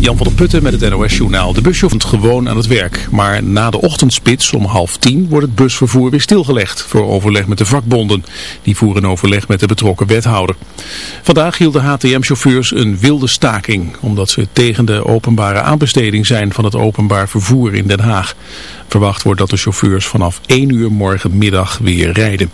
Jan van der Putten met het NOS-journaal. De busje gewoon aan het werk. Maar na de ochtendspits om half tien wordt het busvervoer weer stilgelegd. Voor overleg met de vakbonden. Die voeren overleg met de betrokken wethouder. Vandaag hielden HTM-chauffeurs een wilde staking. Omdat ze tegen de openbare aanbesteding zijn van het openbaar vervoer in Den Haag. Verwacht wordt dat de chauffeurs vanaf 1 uur morgenmiddag weer rijden.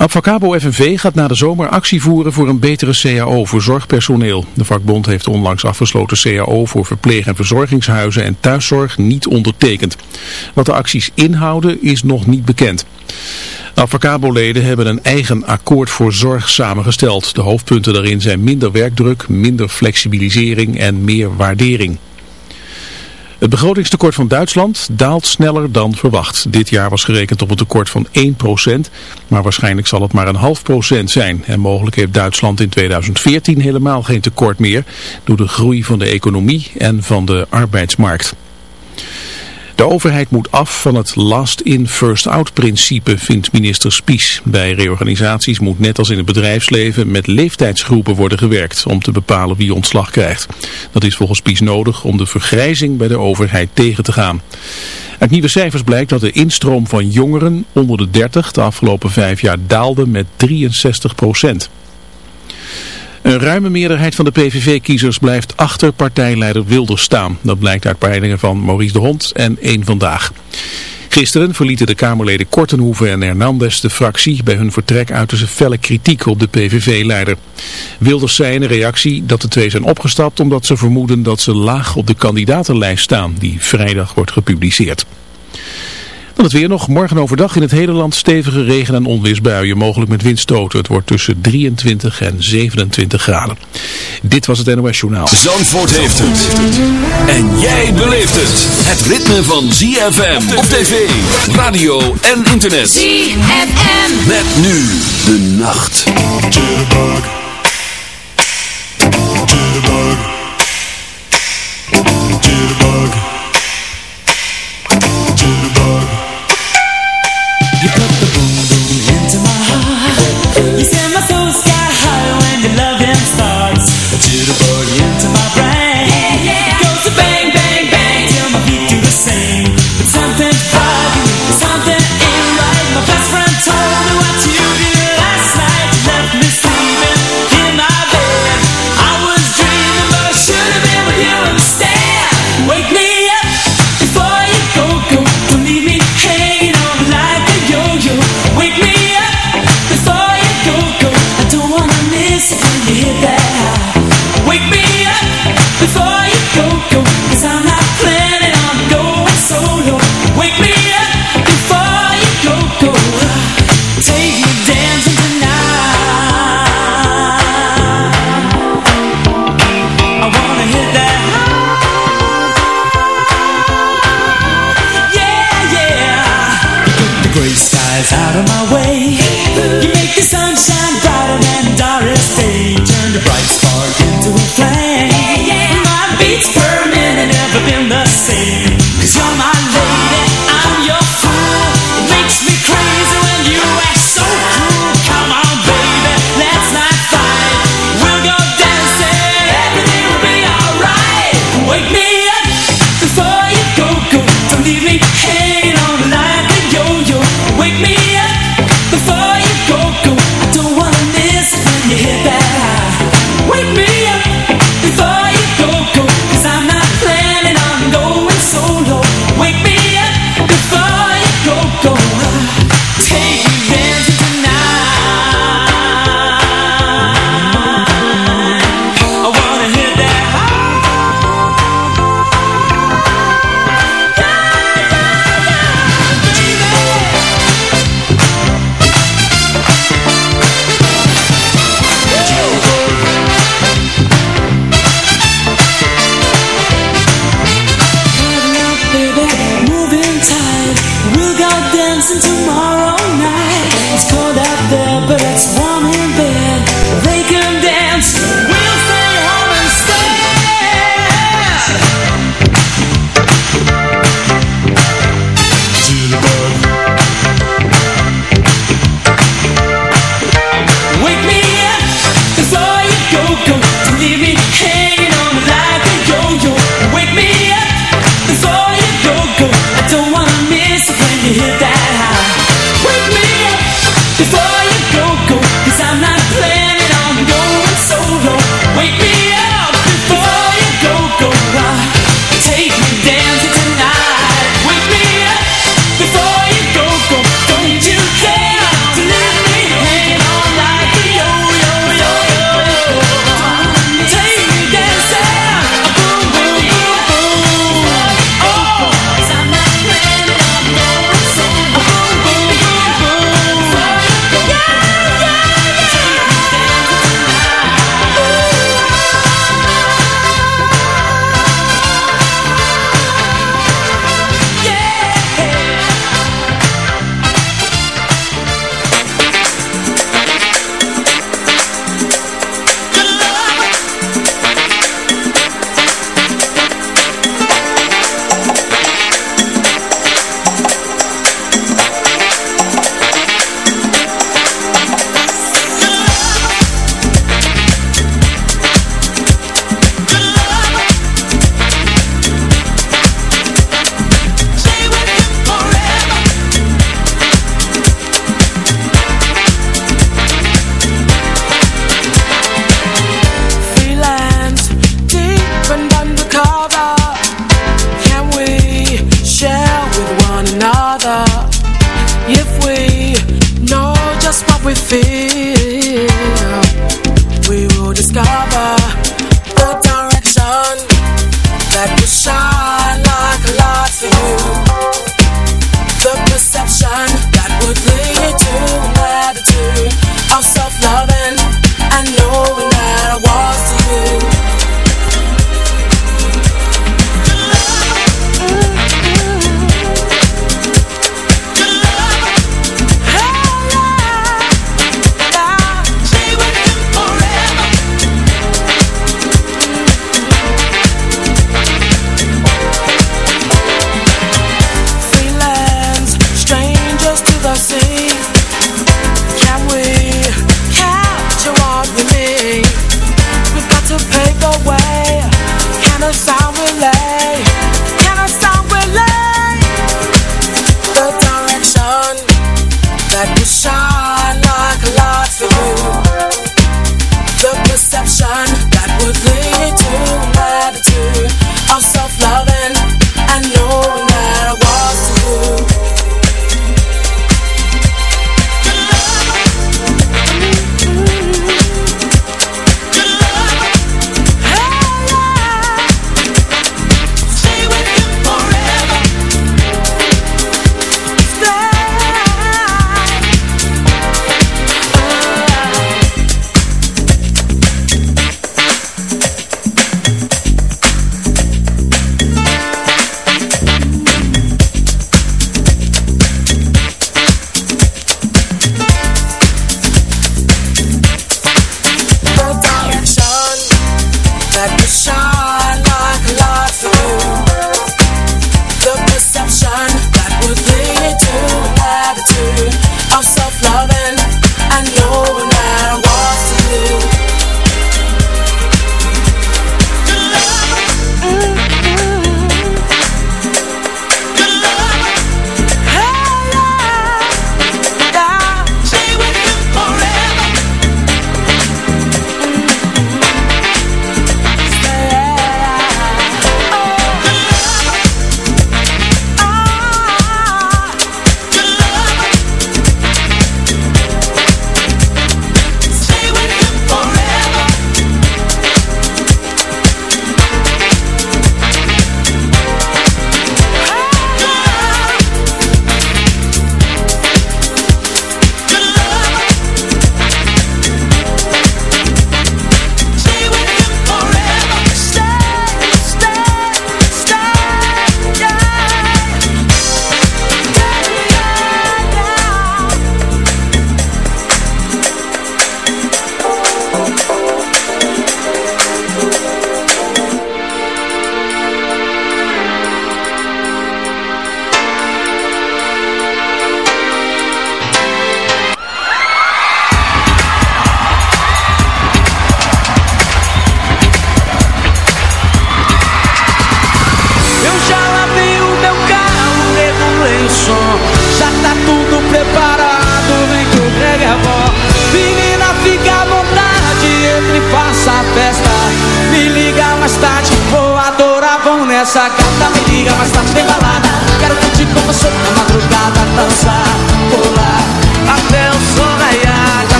Avacabo FNV gaat na de zomer actie voeren voor een betere CAO voor zorgpersoneel. De vakbond heeft onlangs afgesloten CAO voor verpleeg- en verzorgingshuizen en thuiszorg niet ondertekend. Wat de acties inhouden is nog niet bekend. Avacabo-leden hebben een eigen akkoord voor zorg samengesteld. De hoofdpunten daarin zijn minder werkdruk, minder flexibilisering en meer waardering. Het begrotingstekort van Duitsland daalt sneller dan verwacht. Dit jaar was gerekend op een tekort van 1%, maar waarschijnlijk zal het maar een half procent zijn. En mogelijk heeft Duitsland in 2014 helemaal geen tekort meer door de groei van de economie en van de arbeidsmarkt. De overheid moet af van het last-in, first-out principe, vindt minister Spies. Bij reorganisaties moet net als in het bedrijfsleven met leeftijdsgroepen worden gewerkt om te bepalen wie ontslag krijgt. Dat is volgens Spies nodig om de vergrijzing bij de overheid tegen te gaan. Uit nieuwe cijfers blijkt dat de instroom van jongeren onder de 30 de afgelopen vijf jaar daalde met 63 procent. Een ruime meerderheid van de PVV-kiezers blijft achter partijleider Wilders staan. Dat blijkt uit peilingen van Maurice de Hond en Eén Vandaag. Gisteren verlieten de Kamerleden Kortenhoeven en Hernandez de fractie. Bij hun vertrek uiten ze felle kritiek op de PVV-leider. Wilders zei in een reactie dat de twee zijn opgestapt omdat ze vermoeden dat ze laag op de kandidatenlijst staan die vrijdag wordt gepubliceerd. Dan het weer nog. Morgen overdag in het hele land stevige regen- en onweersbuien. Mogelijk met windstoten. Het wordt tussen 23 en 27 graden. Dit was het NOS Journaal. Zandvoort heeft het. En jij beleeft het. Het ritme van ZFM op tv, radio en internet. ZFM. Met nu de nacht. Jitterbug. Jitterbug.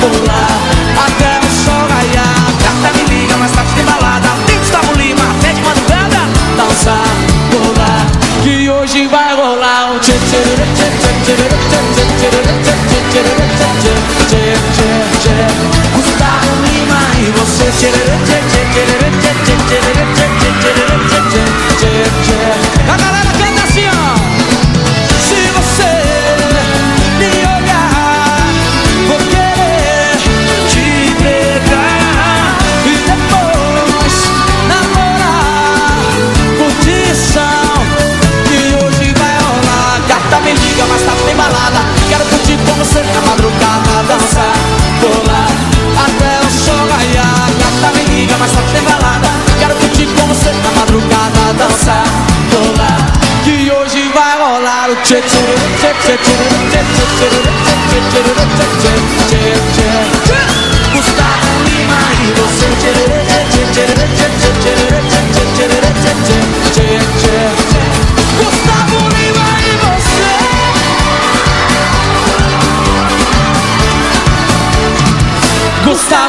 people sta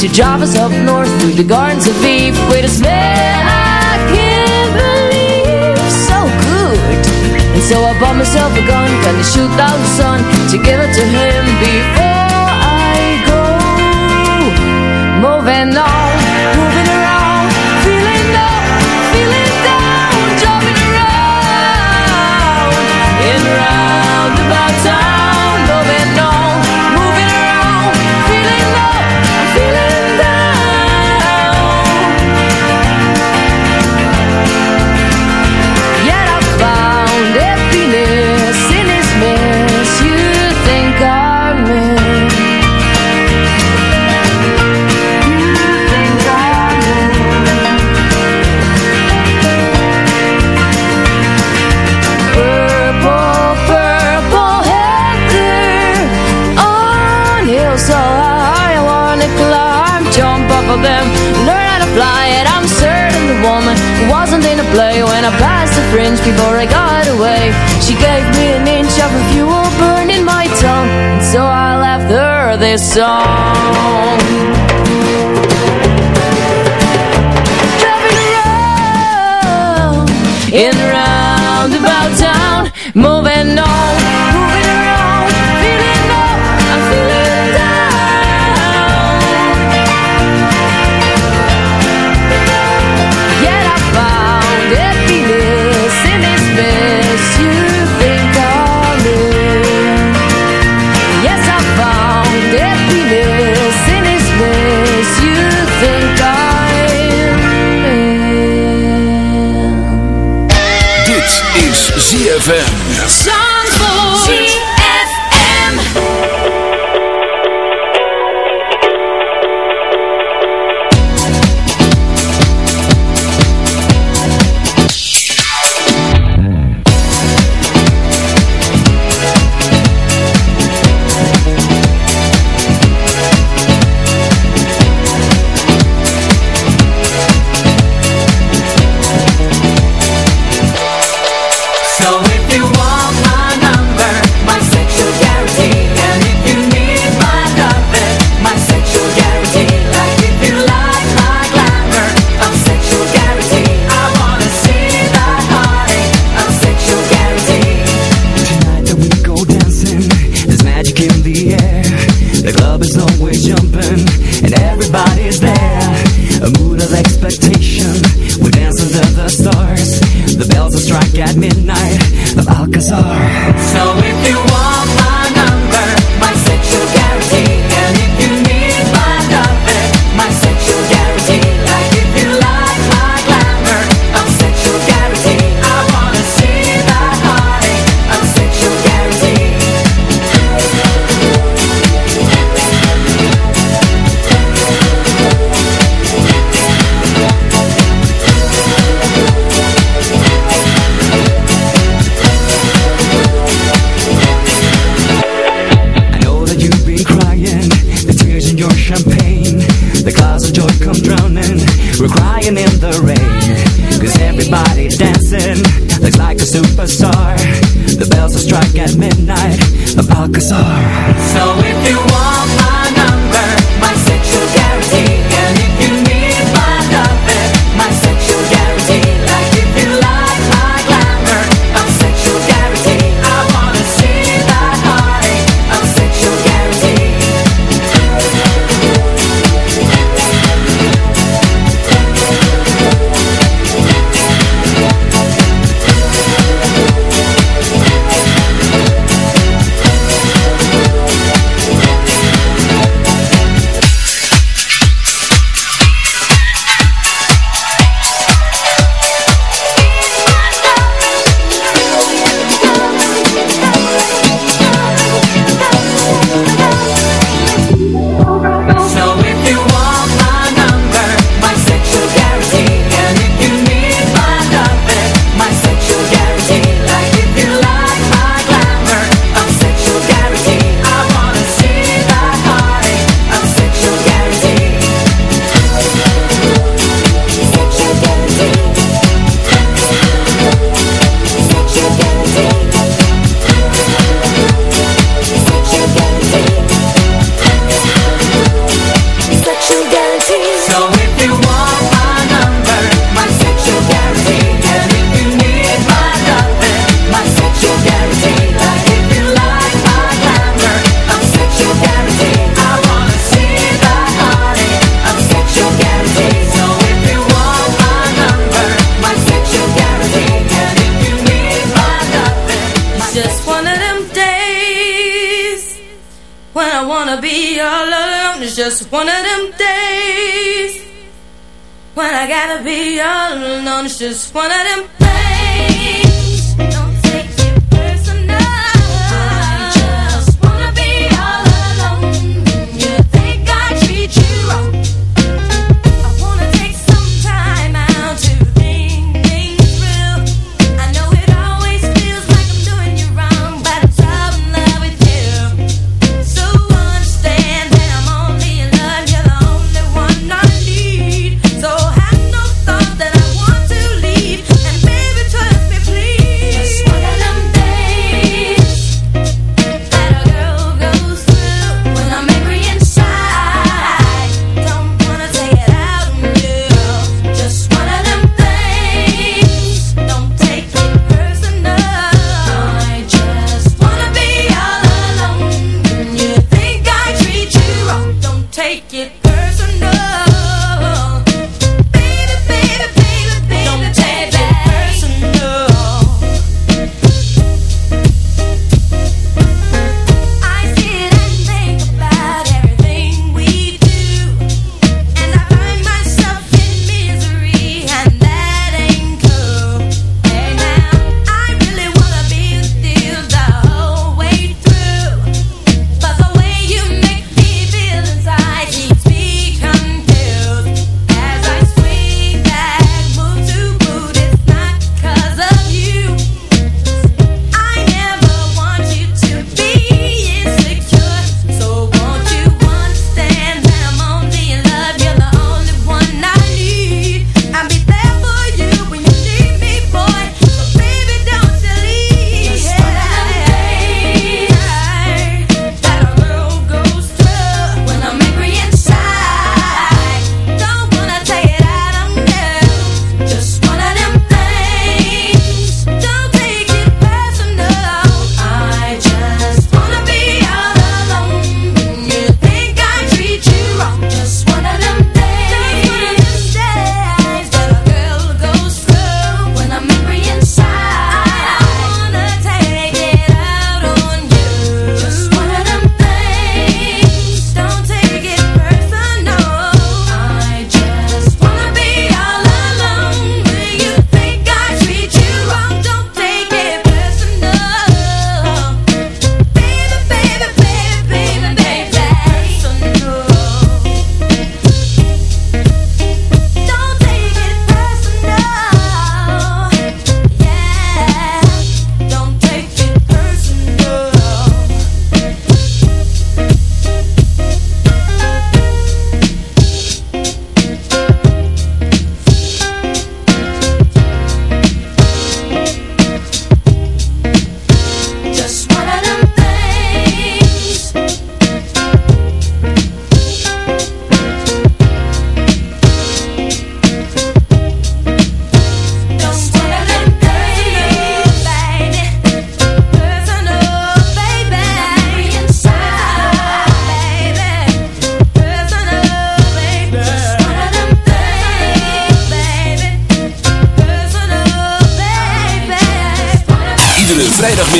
to Java's up north through the gardens of Eve. Wait a smell I can't believe, so good. And so I bought myself a gun, gonna shoot out the sun to give it to him before.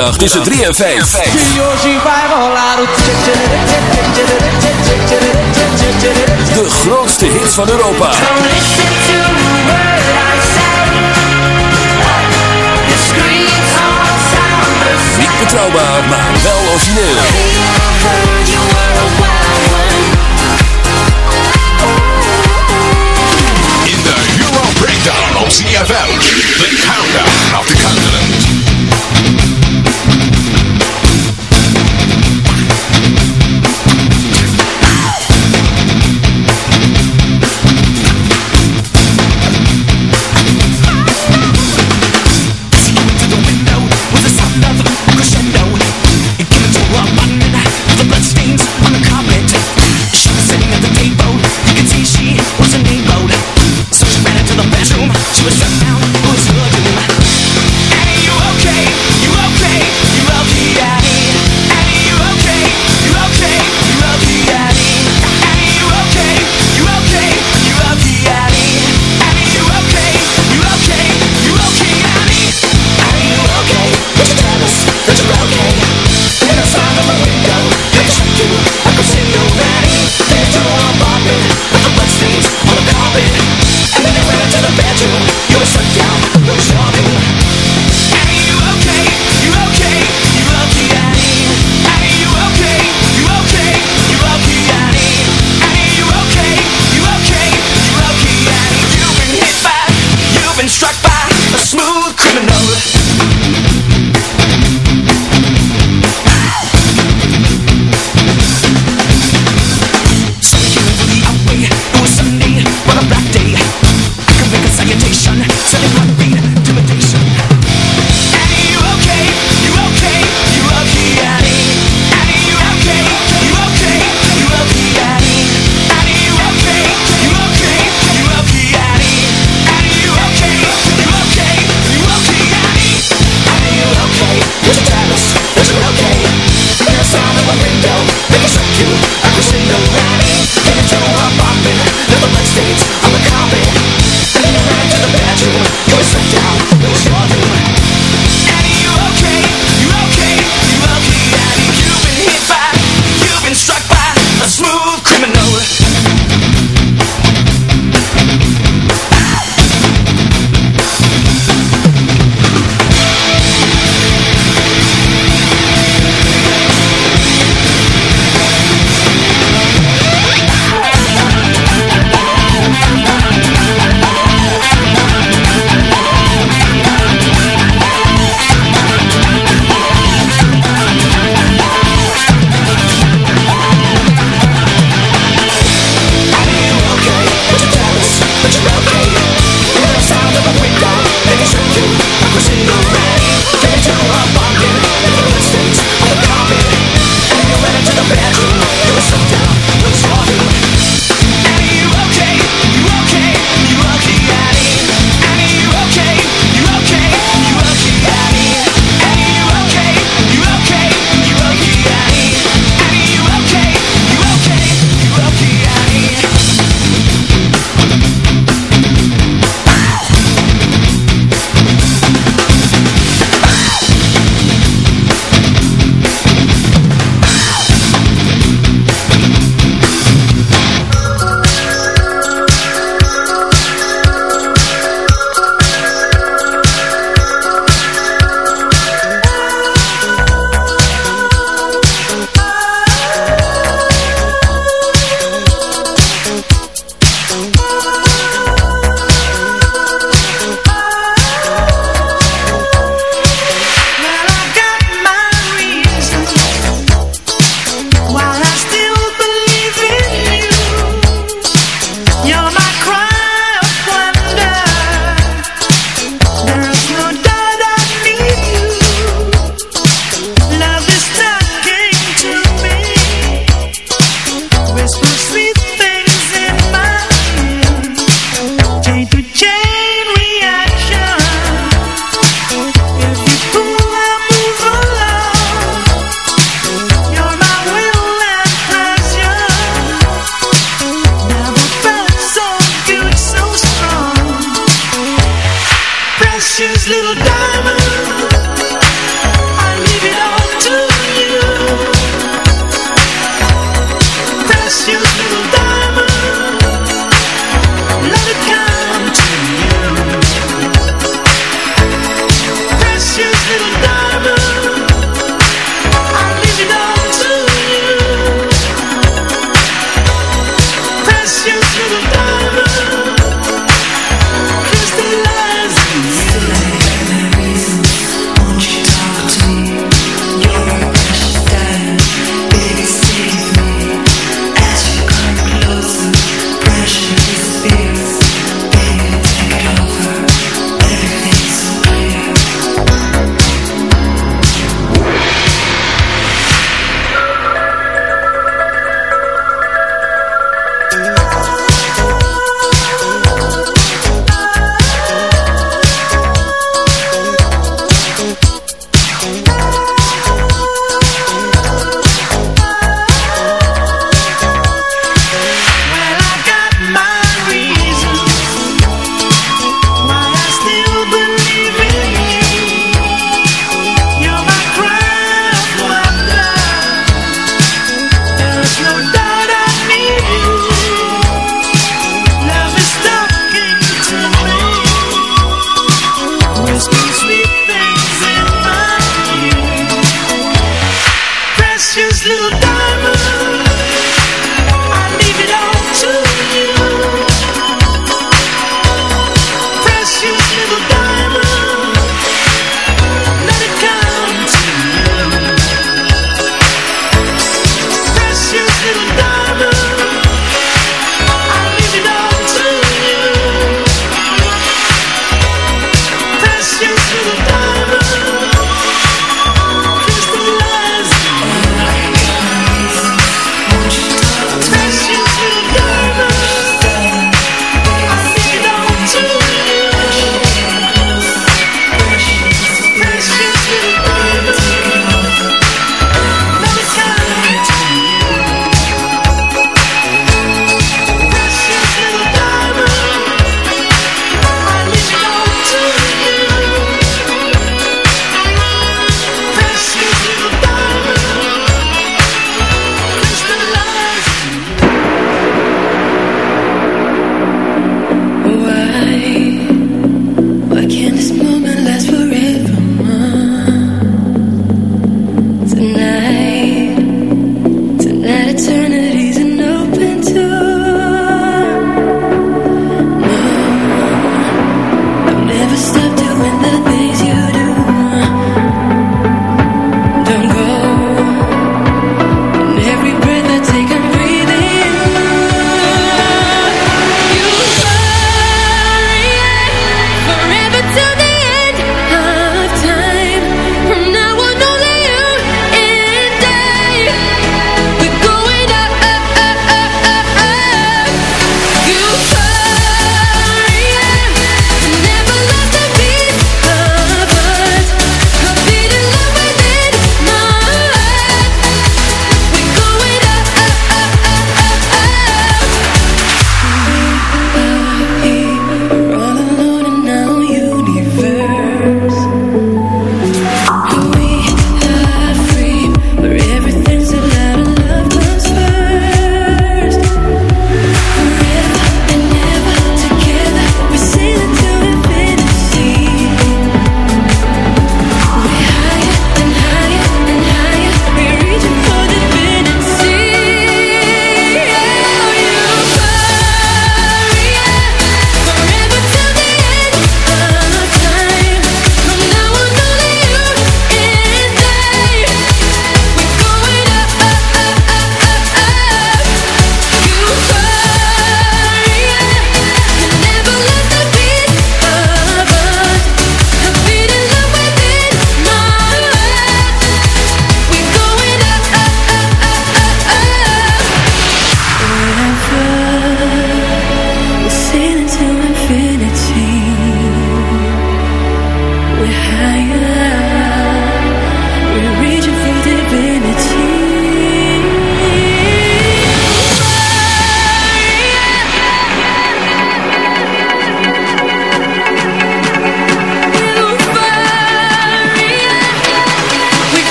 zaterdagmiddag tussen 3 en 5. De grootste hit van Europa. Niet betrouwbaar, maar wel origineel. In de Euro Breakdown op CFM.